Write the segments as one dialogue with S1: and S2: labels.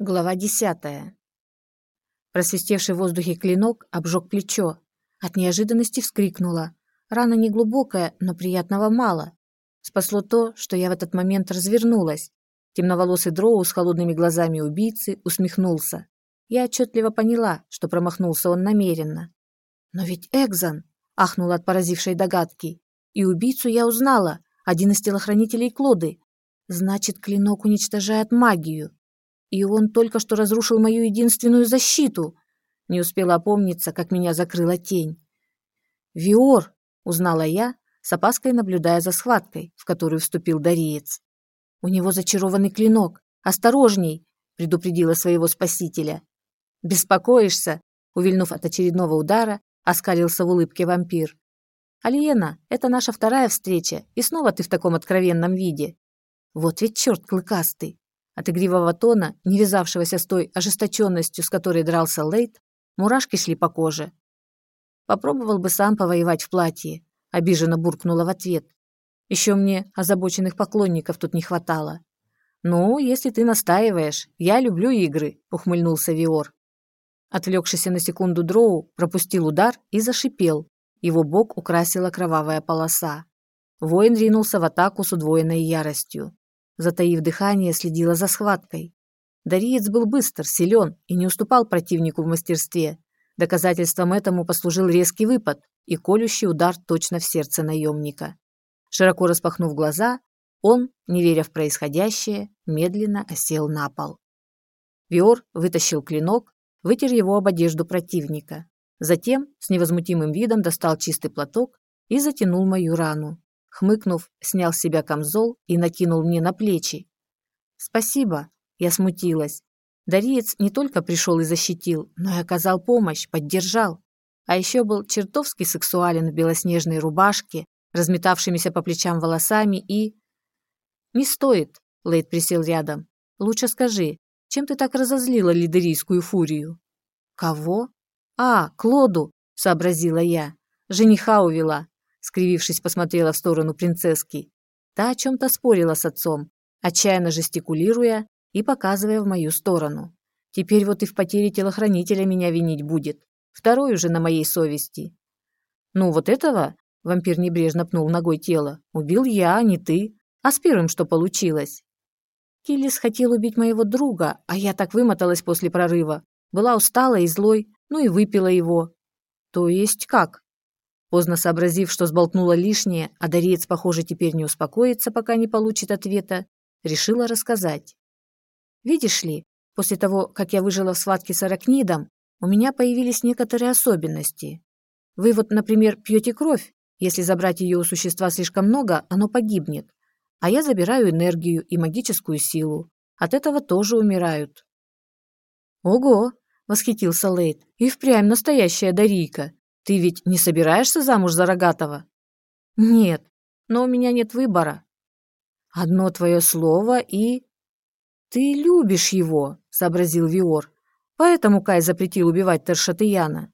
S1: Глава десятая. Просвистевший в воздухе клинок обжег плечо. От неожиданности вскрикнула. Рана неглубокая, но приятного мало. Спасло то, что я в этот момент развернулась. Темноволосый дроу с холодными глазами убийцы усмехнулся. Я отчетливо поняла, что промахнулся он намеренно. «Но ведь Экзон!» – ахнула от поразившей догадки. «И убийцу я узнала, один из телохранителей Клоды. Значит, клинок уничтожает магию. И он только что разрушил мою единственную защиту. Не успела опомниться, как меня закрыла тень. «Виор!» — узнала я, с опаской наблюдая за схваткой, в которую вступил Дариец. «У него зачарованный клинок. Осторожней!» — предупредила своего спасителя. «Беспокоишься?» — увильнув от очередного удара, оскалился в улыбке вампир. «Алиена, это наша вторая встреча, и снова ты в таком откровенном виде. Вот ведь черт клыкастый!» От игривого тона, не вязавшегося с той ожесточенностью, с которой дрался Лейт, мурашки шли по коже. «Попробовал бы сам повоевать в платье», — обиженно буркнула в ответ. «Еще мне озабоченных поклонников тут не хватало». «Ну, если ты настаиваешь, я люблю игры», — ухмыльнулся Виор. Отвлекшийся на секунду Дроу пропустил удар и зашипел. Его бок украсила кровавая полоса. Воин ринулся в атаку с удвоенной яростью. Затаив дыхание, следила за схваткой. Дариец был быстр, силен и не уступал противнику в мастерстве. Доказательством этому послужил резкий выпад и колющий удар точно в сердце наемника. Широко распахнув глаза, он, не веря в происходящее, медленно осел на пол. Виор вытащил клинок, вытер его об одежду противника. Затем с невозмутимым видом достал чистый платок и затянул мою рану. Хмыкнув, снял с себя камзол и накинул мне на плечи. «Спасибо», — я смутилась. Дариец не только пришел и защитил, но и оказал помощь, поддержал. А еще был чертовски сексуален в белоснежной рубашке, разметавшимися по плечам волосами и... «Не стоит», — Лейд присел рядом. «Лучше скажи, чем ты так разозлила лидерийскую фурию?» «Кого?» «А, Клоду», — сообразила я. «Жениха увела скривившись, посмотрела в сторону принцесски. Та о чем-то спорила с отцом, отчаянно жестикулируя и показывая в мою сторону. Теперь вот и в потере телохранителя меня винить будет. Второй уже на моей совести. Ну, вот этого, вампир небрежно пнул ногой тело, убил я, а не ты. А с первым что получилось? Киллис хотел убить моего друга, а я так вымоталась после прорыва. Была устала и злой, ну и выпила его. То есть как? Поздно сообразив, что сболтнула лишнее, а Дариец, похоже, теперь не успокоится, пока не получит ответа, решила рассказать. «Видишь ли, после того, как я выжила в схватке с аракнидом, у меня появились некоторые особенности. Вы вот, например, пьете кровь. Если забрать ее у существа слишком много, оно погибнет. А я забираю энергию и магическую силу. От этого тоже умирают». «Ого!» — восхитился Лейд. «И впрямь настоящая Дарийка. Ты ведь не собираешься замуж за Рогатого? Нет, но у меня нет выбора. Одно твое слово и... Ты любишь его, сообразил Виор. Поэтому Кай запретил убивать Тершатыяна.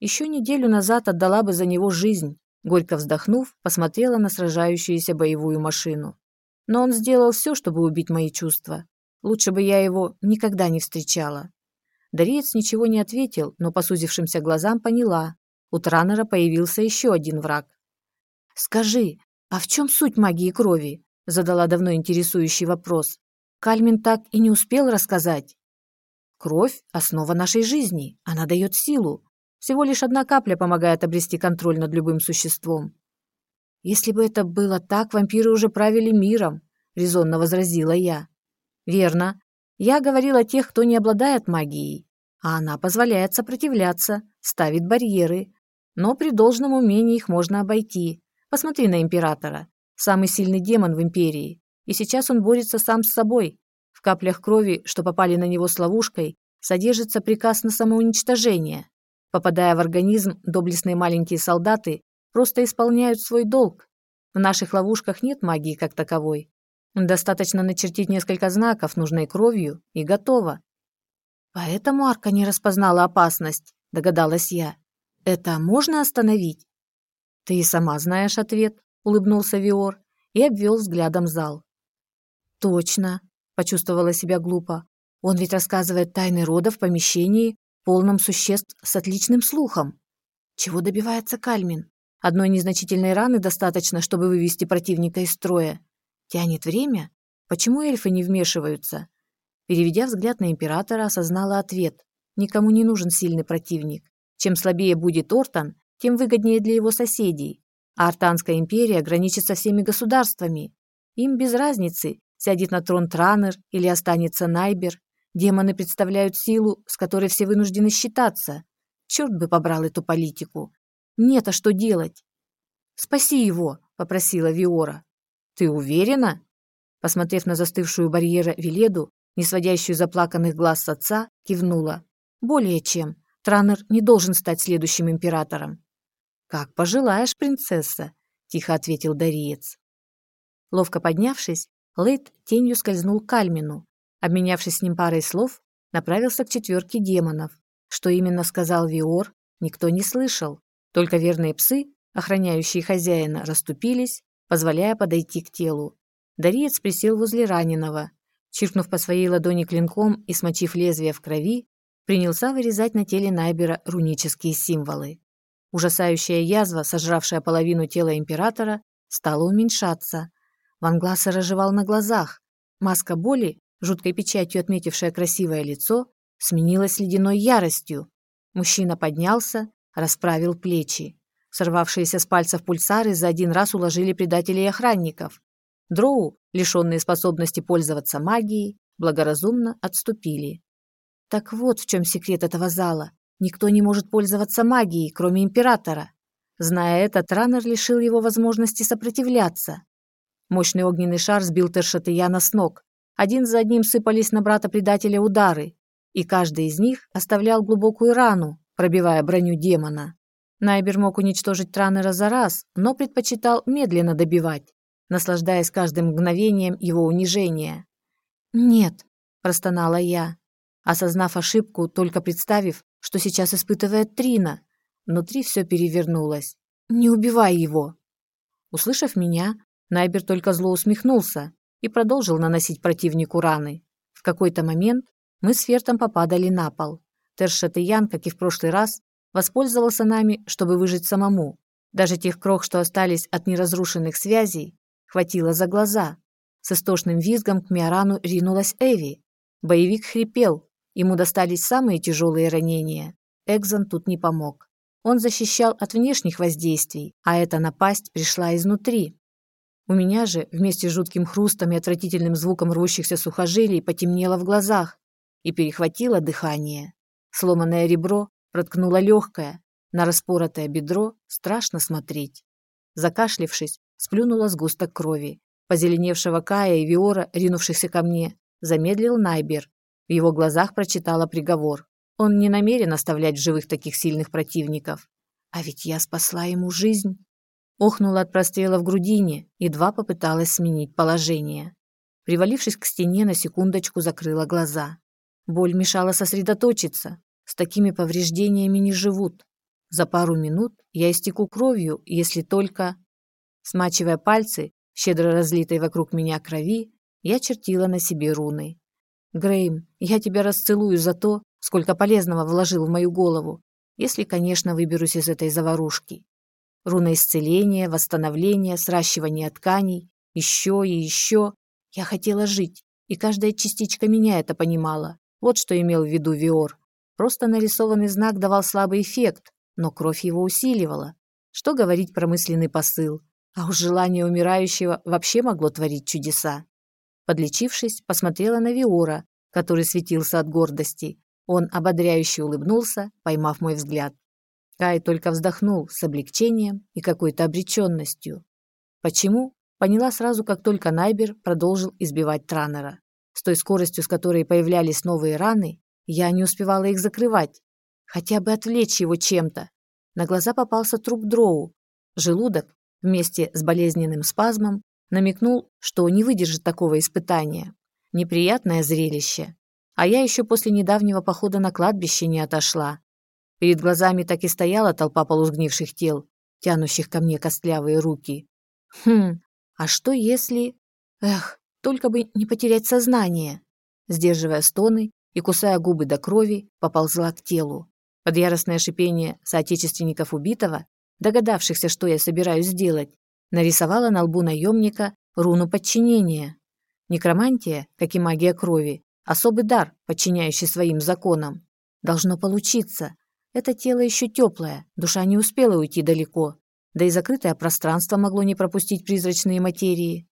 S1: Еще неделю назад отдала бы за него жизнь. Горько вздохнув, посмотрела на сражающуюся боевую машину. Но он сделал все, чтобы убить мои чувства. Лучше бы я его никогда не встречала. Дариец ничего не ответил, но по сузившимся глазам поняла. У Транера появился еще один враг. «Скажи, а в чем суть магии крови?» задала давно интересующий вопрос. Кальмин так и не успел рассказать. «Кровь – основа нашей жизни. Она дает силу. Всего лишь одна капля помогает обрести контроль над любым существом». «Если бы это было так, вампиры уже правили миром», – резонно возразила я. «Верно. Я говорил о тех, кто не обладает магией, а она позволяет сопротивляться, ставит барьеры. Но при должном умении их можно обойти. Посмотри на императора. Самый сильный демон в империи. И сейчас он борется сам с собой. В каплях крови, что попали на него с ловушкой, содержится приказ на самоуничтожение. Попадая в организм, доблестные маленькие солдаты просто исполняют свой долг. В наших ловушках нет магии как таковой. Достаточно начертить несколько знаков нужной кровью и готово. Поэтому арка не распознала опасность, догадалась я. Это можно остановить? Ты и сама знаешь ответ, улыбнулся Виор и обвел взглядом зал. Точно, почувствовала себя глупо. Он ведь рассказывает тайны рода в помещении, полном существ с отличным слухом. Чего добивается Кальмин? Одной незначительной раны достаточно, чтобы вывести противника из строя. Тянет время? Почему эльфы не вмешиваются? Переведя взгляд на императора, осознала ответ. Никому не нужен сильный противник. Чем слабее будет Ортан, тем выгоднее для его соседей. А Артанская империя граничит со всеми государствами. Им без разницы, сядет на трон Транер или останется Найбер. Демоны представляют силу, с которой все вынуждены считаться. Черт бы побрал эту политику. Нет, а что делать? «Спаси его», — попросила Виора. «Ты уверена?» Посмотрев на застывшую барьера Веледу, не сводящую заплаканных глаз с отца, кивнула. «Более чем. Транер не должен стать следующим императором». «Как пожелаешь, принцесса», — тихо ответил Дариец. Ловко поднявшись, Лейт тенью скользнул к Альмину. Обменявшись с ним парой слов, направился к четверке демонов. Что именно сказал Виор, никто не слышал. Только верные псы, охраняющие хозяина, расступились, позволяя подойти к телу. Дариец присел возле раненого. Чиркнув по своей ладони клинком и смочив лезвие в крови, принялся вырезать на теле Найбера рунические символы. Ужасающая язва, сожравшая половину тела императора, стала уменьшаться. Ван Глассер оживал на глазах. Маска боли, жуткой печатью отметившая красивое лицо, сменилась ледяной яростью. Мужчина поднялся, расправил плечи. Сорвавшиеся с пальцев пульсары за один раз уложили предателей и охранников. Дроу, лишенные способности пользоваться магией, благоразумно отступили. Так вот в чем секрет этого зала. Никто не может пользоваться магией, кроме императора. Зная это, Транер лишил его возможности сопротивляться. Мощный огненный шар сбил Тершатыяна с ног. Один за одним сыпались на брата-предателя удары, и каждый из них оставлял глубокую рану, пробивая броню демона. Найбер мог уничтожить Транера за раз, но предпочитал медленно добивать, наслаждаясь каждым мгновением его унижения. «Нет», – простонала я, осознав ошибку, только представив, что сейчас испытывает Трина. Внутри все перевернулось. «Не убивай его!» Услышав меня, Найбер только зло усмехнулся и продолжил наносить противнику раны. В какой-то момент мы с Фертом попадали на пол. Тершатыян, как и в прошлый раз, воспользовался нами, чтобы выжить самому. Даже тех крох, что остались от неразрушенных связей, хватило за глаза. С истошным визгом к Миорану ринулась Эви. Боевик хрипел, ему достались самые тяжелые ранения. Экзон тут не помог. Он защищал от внешних воздействий, а эта напасть пришла изнутри. У меня же, вместе с жутким хрустом и отвратительным звуком рвущихся сухожилий, потемнело в глазах и перехватило дыхание. Сломанное ребро проткнуло легкое, на распоротое бедро страшно смотреть. Закашлившись, сплюнула сгусток крови. Позеленевшего Кая и Виора, ринувшихся ко мне, замедлил Найбер. В его глазах прочитала приговор. Он не намерен оставлять живых таких сильных противников. А ведь я спасла ему жизнь. Охнула от прострела в грудине, едва попыталась сменить положение. Привалившись к стене, на секундочку закрыла глаза. Боль мешала сосредоточиться. С такими повреждениями не живут. За пару минут я истеку кровью, если только... Смачивая пальцы, щедро разлитой вокруг меня крови, я чертила на себе руны. «Грейм, я тебя расцелую за то, сколько полезного вложил в мою голову, если, конечно, выберусь из этой заварушки. Руна исцеления, восстановления, сращивания тканей, еще и еще. Я хотела жить, и каждая частичка меня это понимала. Вот что имел в виду Виор. Просто нарисованный знак давал слабый эффект, но кровь его усиливала. Что говорить про мысленный посыл? А уж желание умирающего вообще могло творить чудеса. Подлечившись, посмотрела на Виора, который светился от гордости. Он ободряюще улыбнулся, поймав мой взгляд. Кай только вздохнул с облегчением и какой-то обреченностью. Почему? Поняла сразу, как только Найбер продолжил избивать Транера. С той скоростью, с которой появлялись новые раны, я не успевала их закрывать. Хотя бы отвлечь его чем-то. На глаза попался труп дроу. Желудок, вместе с болезненным спазмом, намекнул, что не выдержит такого испытания. Неприятное зрелище. А я еще после недавнего похода на кладбище не отошла. Перед глазами так и стояла толпа полузгнивших тел, тянущих ко мне костлявые руки. Хм, а что если... Эх, только бы не потерять сознание. сдерживая стоны и, кусая губы до крови, поползла к телу. Под яростное шипение соотечественников убитого, догадавшихся, что я собираюсь сделать, нарисовала на лбу наемника руну подчинения. Некромантия, как и магия крови, особый дар, подчиняющий своим законам. Должно получиться. Это тело еще теплое, душа не успела уйти далеко, да и закрытое пространство могло не пропустить призрачные материи.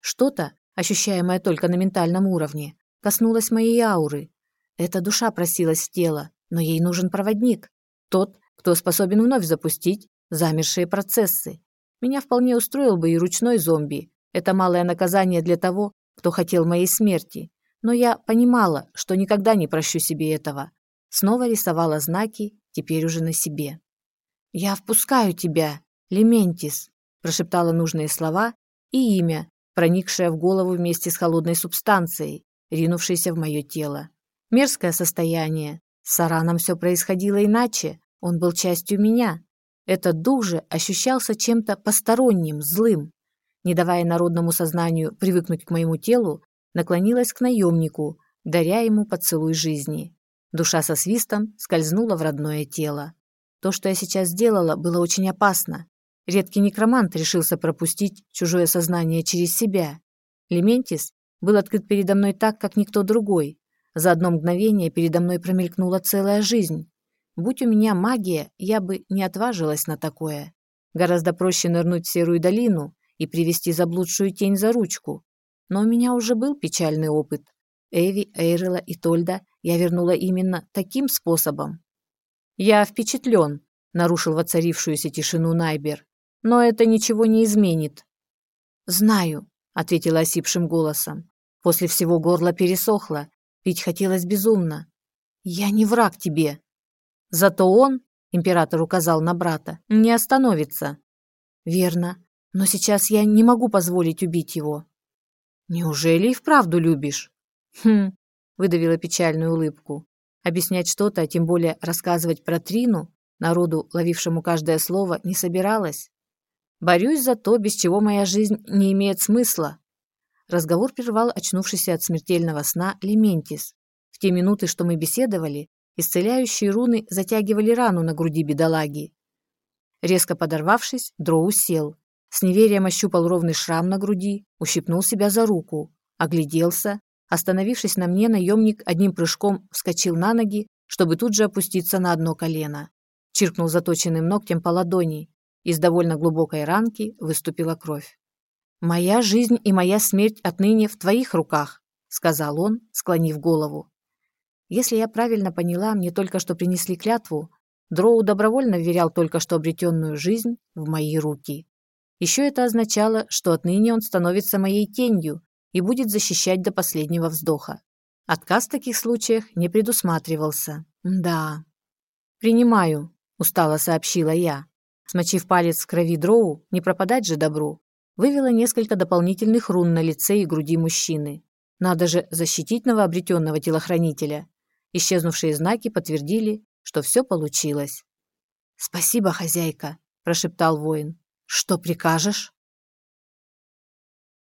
S1: Что-то, ощущаемое только на ментальном уровне, коснулось моей ауры. Эта душа просилась в тело, но ей нужен проводник. Тот, кто способен вновь запустить замершие процессы. Меня вполне устроил бы и ручной зомби. Это малое наказание для того, кто хотел моей смерти. Но я понимала, что никогда не прощу себе этого. Снова рисовала знаки, теперь уже на себе. «Я впускаю тебя, Лементис», прошептала нужные слова и имя, проникшее в голову вместе с холодной субстанцией, ринувшейся в мое тело. Мерзкое состояние. С Сараном все происходило иначе. Он был частью меня. Этот дух же ощущался чем-то посторонним, злым. Не давая народному сознанию привыкнуть к моему телу, наклонилась к наемнику, даря ему поцелуй жизни. Душа со свистом скользнула в родное тело. То, что я сейчас сделала, было очень опасно. Редкий некромант решился пропустить чужое сознание через себя. Лементис был открыт передо мной так, как никто другой. За одно мгновение передо мной промелькнула целая жизнь. Будь у меня магия, я бы не отважилась на такое. Гораздо проще нырнуть в серую долину и привести заблудшую тень за ручку. Но у меня уже был печальный опыт. Эви, Эйрела и Тольда я вернула именно таким способом. «Я впечатлен», — нарушил воцарившуюся тишину Найбер. «Но это ничего не изменит». «Знаю», — ответила осипшим голосом. После всего горло пересохло, пить хотелось безумно. «Я не враг тебе». «Зато он», — император указал на брата, — «не остановится». «Верно, но сейчас я не могу позволить убить его». «Неужели и вправду любишь?» «Хм», — выдавила печальную улыбку. Объяснять что-то, а тем более рассказывать про Трину, народу, ловившему каждое слово, не собиралась. Борюсь за то, без чего моя жизнь не имеет смысла. Разговор прервал очнувшийся от смертельного сна Лементис. В те минуты, что мы беседовали, исцеляющие руны затягивали рану на груди бедолаги. Резко подорвавшись, Дроу сел. С неверием ощупал ровный шрам на груди, ущипнул себя за руку, огляделся. Остановившись на мне, наемник одним прыжком вскочил на ноги, чтобы тут же опуститься на одно колено. Чиркнул заточенным ногтем по ладони. Из довольно глубокой ранки выступила кровь. «Моя жизнь и моя смерть отныне в твоих руках», сказал он, склонив голову. Если я правильно поняла, мне только что принесли клятву, Дроу добровольно вверял только что обретенную жизнь в мои руки. Еще это означало, что отныне он становится моей тенью и будет защищать до последнего вздоха. Отказ в таких случаях не предусматривался. Да. «Принимаю», – устало сообщила я. Смочив палец в крови дроу, не пропадать же добру, вывела несколько дополнительных рун на лице и груди мужчины. Надо же защитить новообретенного телохранителя. Исчезнувшие знаки подтвердили, что все получилось. «Спасибо, хозяйка», – прошептал воин. «Что прикажешь?»